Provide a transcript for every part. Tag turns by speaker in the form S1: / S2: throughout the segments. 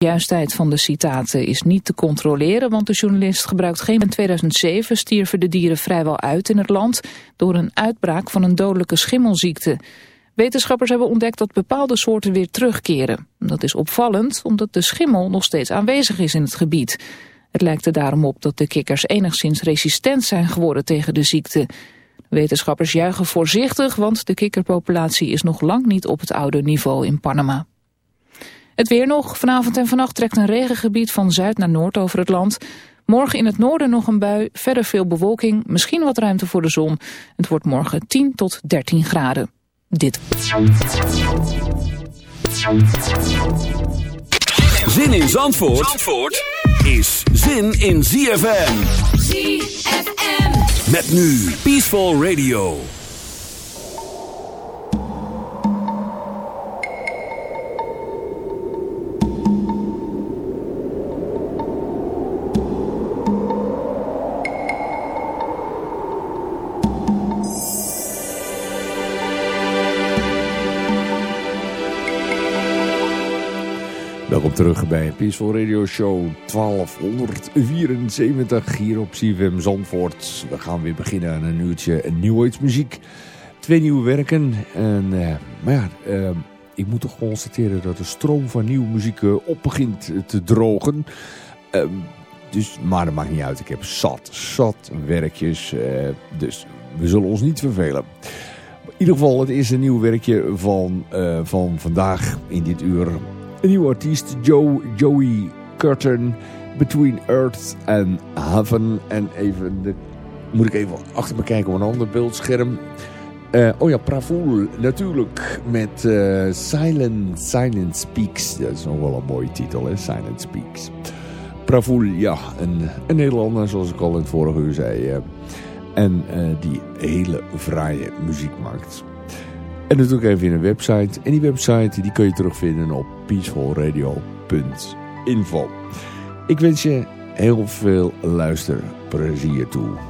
S1: De juistheid van de citaten is niet te controleren, want de journalist gebruikt geen... In 2007 stierven de dieren vrijwel uit in het land door een uitbraak van een dodelijke schimmelziekte. Wetenschappers hebben ontdekt dat bepaalde soorten weer terugkeren. Dat is opvallend, omdat de schimmel nog steeds aanwezig is in het gebied. Het lijkt er daarom op dat de kikkers enigszins resistent zijn geworden tegen de ziekte. Wetenschappers juichen voorzichtig, want de kikkerpopulatie is nog lang niet op het oude niveau in Panama. Het weer nog. Vanavond en vannacht trekt een regengebied van zuid naar noord over het land. Morgen in het noorden nog een bui, verder veel bewolking, misschien wat ruimte voor de zon. Het wordt morgen 10 tot 13 graden. Dit.
S2: Zin in Zandvoort, Zandvoort is zin in ZFM. ZFM. Met nu Peaceful Radio.
S3: Terug bij Peaceful Radio Show 1274 hier op CFM Zandvoort. We gaan weer beginnen aan een uurtje New muziek. Twee nieuwe werken. En, uh, maar ja, uh, ik moet toch constateren dat de stroom van nieuwe muziek uh, op begint te drogen. Ehm, dus, maar dat maakt niet uit. Ik heb zat, zat werkjes. dus we zullen ons niet vervelen. In ieder geval, het is een nieuw werkje van, van vandaag in dit uur. Een nieuwe artiest, Joe, Joey Curtin, Between Earth and Heaven. En even, de, moet ik even achter me kijken op een ander beeldscherm. Oh ja, Pravoel, natuurlijk, met uh, Silent, Silent Speaks. Dat is nog wel een mooie titel, hè, Silent Speaks. Pravoel, ja, een, Nederlander, zoals ik al in het vorige uur zei. Uh, en die hele fraaie muziek maakt. En natuurlijk even in een website. En die website die kun je terugvinden op peacefulradio.info. Ik wens je heel veel luisterplezier toe.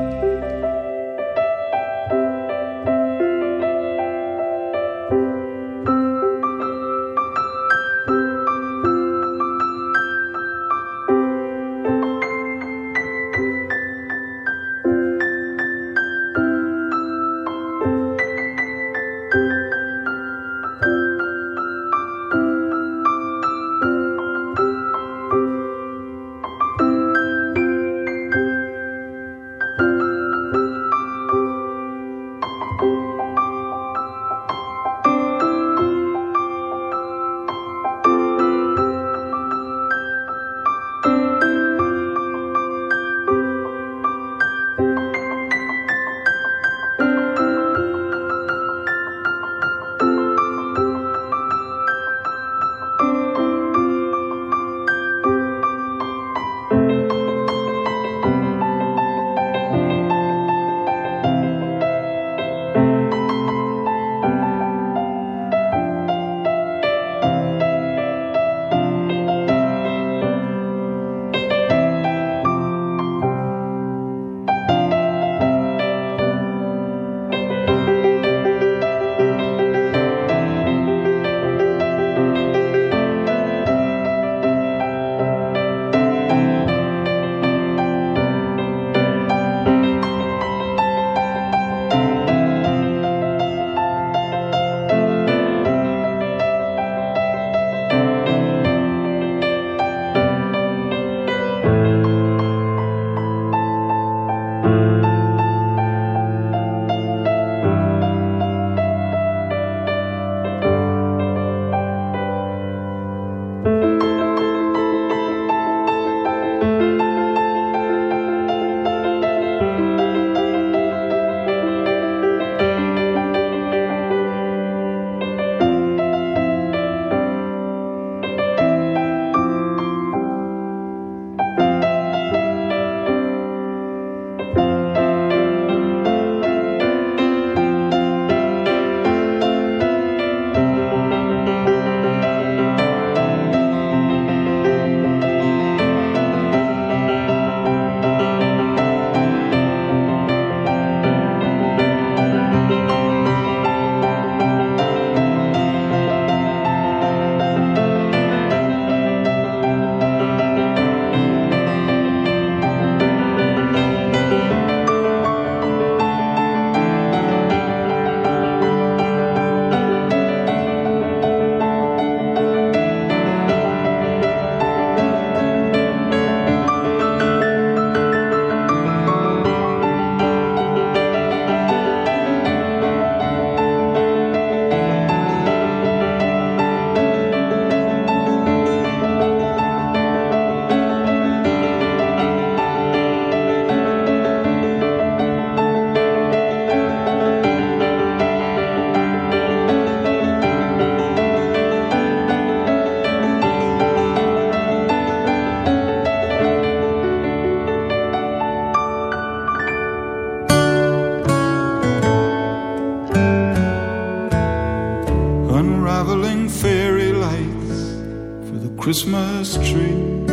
S4: Christmas tree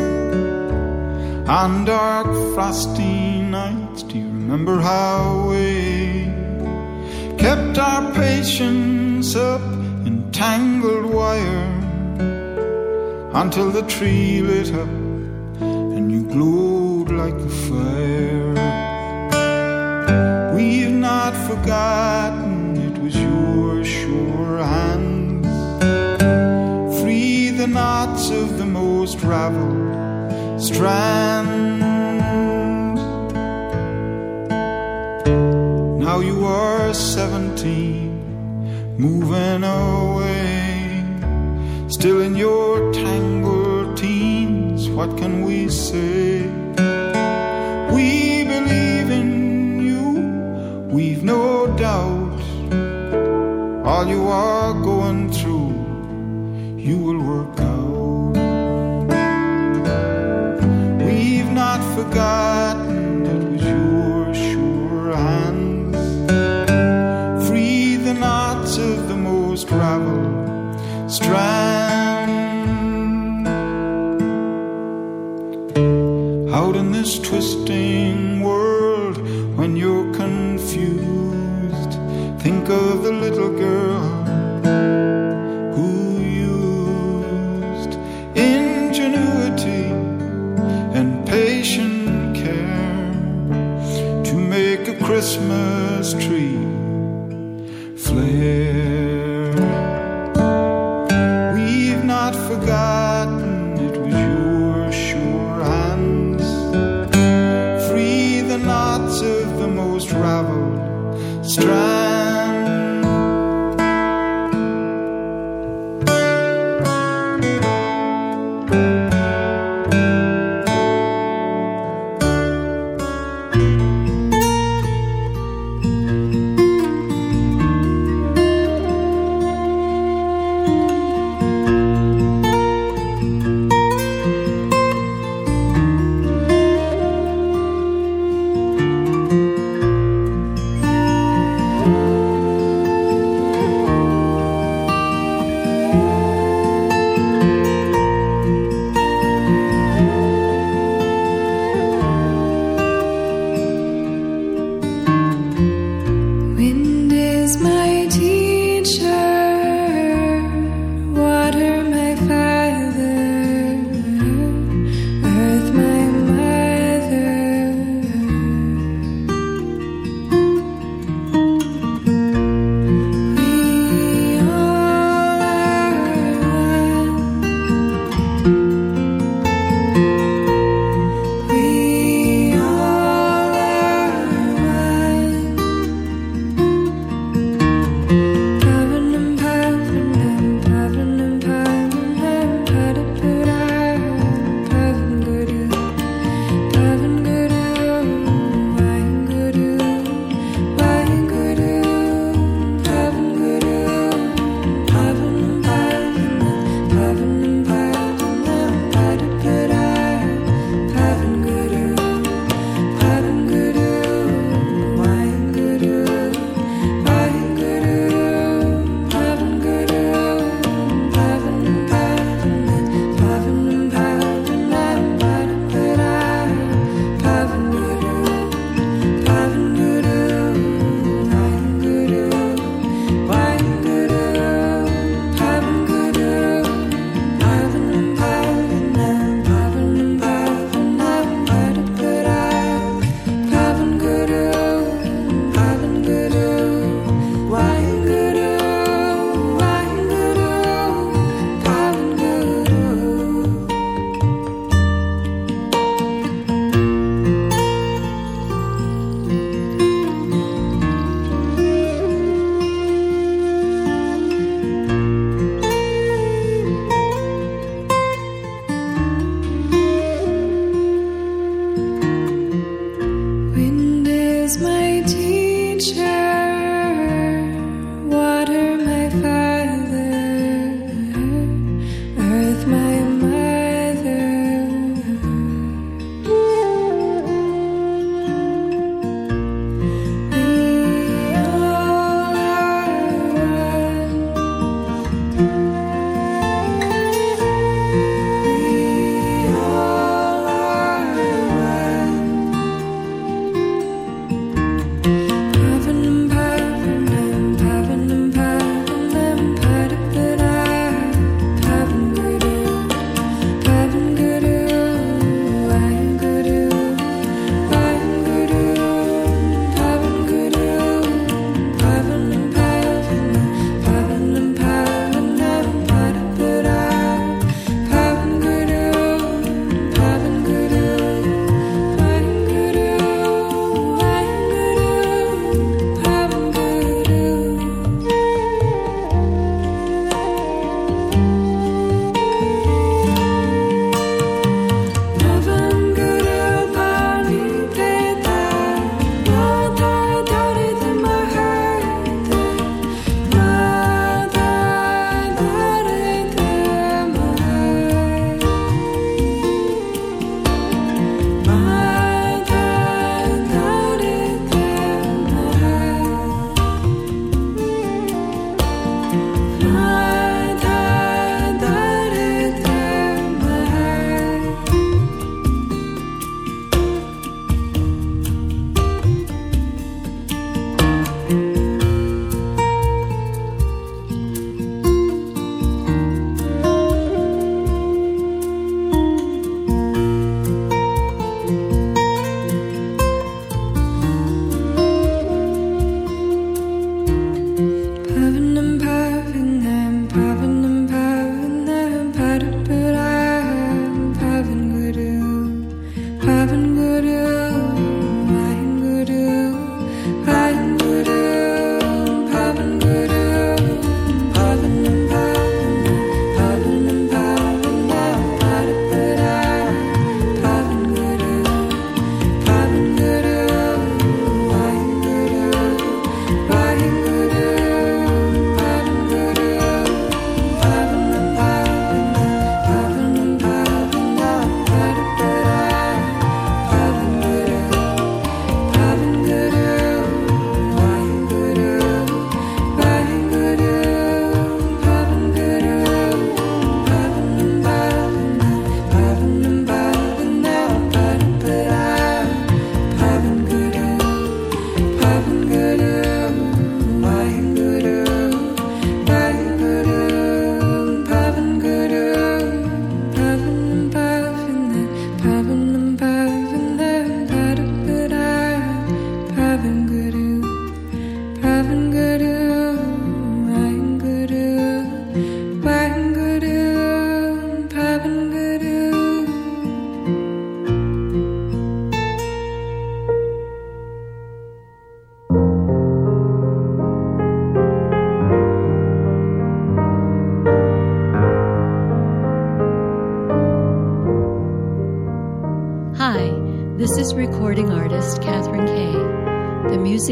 S4: on dark frosty nights. Do you remember how we kept our patience up in tangled wire until the tree lit up and you glowed like a fire? We've not forgotten most raveled strand. Now you are seventeen, moving away, still in your tangled teens. What can we say? We believe in you, we've no doubt. All you are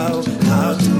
S5: know-how how to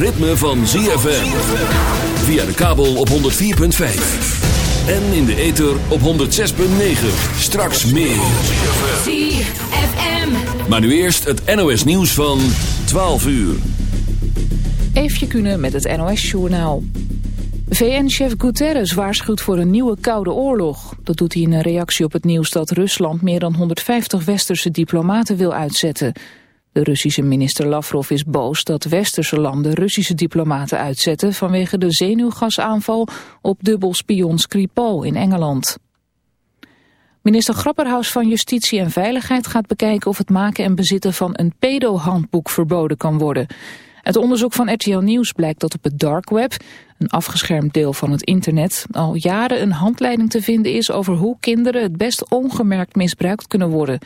S2: Ritme van ZFM. Via de kabel op 104.5. En in de ether op 106.9. Straks meer.
S6: ZFM.
S2: Maar nu eerst het NOS nieuws van 12 uur.
S1: Eefje kunnen met het NOS-journaal. VN-chef Guterres waarschuwt voor een nieuwe koude oorlog. Dat doet hij in een reactie op het nieuws dat Rusland meer dan 150 westerse diplomaten wil uitzetten. De Russische minister Lavrov is boos dat westerse landen Russische diplomaten uitzetten vanwege de zenuwgasaanval op dubbelspion Skripal in Engeland. Minister Grapperhaus van Justitie en Veiligheid gaat bekijken of het maken en bezitten van een pedo-handboek verboden kan worden. Uit onderzoek van RTL Nieuws blijkt dat op het dark web, een afgeschermd deel van het internet, al jaren een handleiding te vinden is over hoe kinderen het best ongemerkt misbruikt kunnen worden.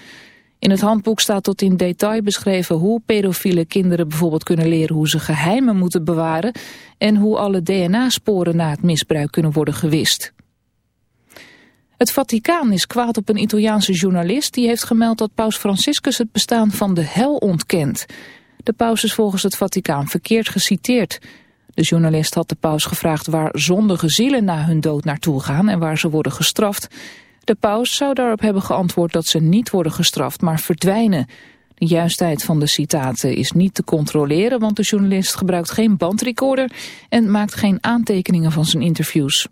S1: In het handboek staat tot in detail beschreven hoe pedofiele kinderen bijvoorbeeld kunnen leren hoe ze geheimen moeten bewaren en hoe alle DNA-sporen na het misbruik kunnen worden gewist. Het Vaticaan is kwaad op een Italiaanse journalist die heeft gemeld dat paus Franciscus het bestaan van de hel ontkent. De paus is volgens het Vaticaan verkeerd geciteerd. De journalist had de paus gevraagd waar zondige zielen na hun dood naartoe gaan en waar ze worden gestraft. De paus zou daarop hebben geantwoord dat ze niet worden gestraft, maar verdwijnen. De juistheid van de citaten is niet te controleren, want de journalist gebruikt geen bandrecorder en maakt geen aantekeningen van zijn interviews.